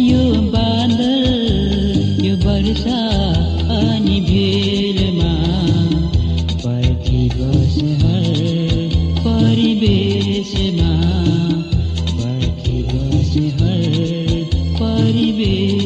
यो बादल यो वर्षा अनि भेलमा पर्खी बस हर परिवेशमा। पर्खी बस हर परिवेश।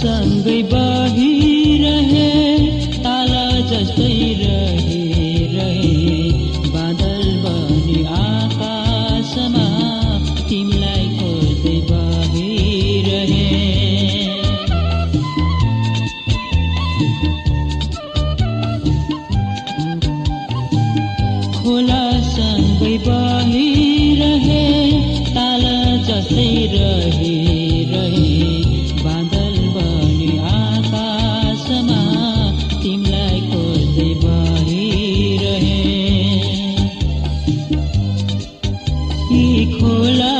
खोलासँगै बगिरहे ताला जस्तै रहे रहे बादल बनी आकाशमा तिमीलाई खोज्दै बगिरहे खोलासँगै बगिरहे ताला जस्तै यी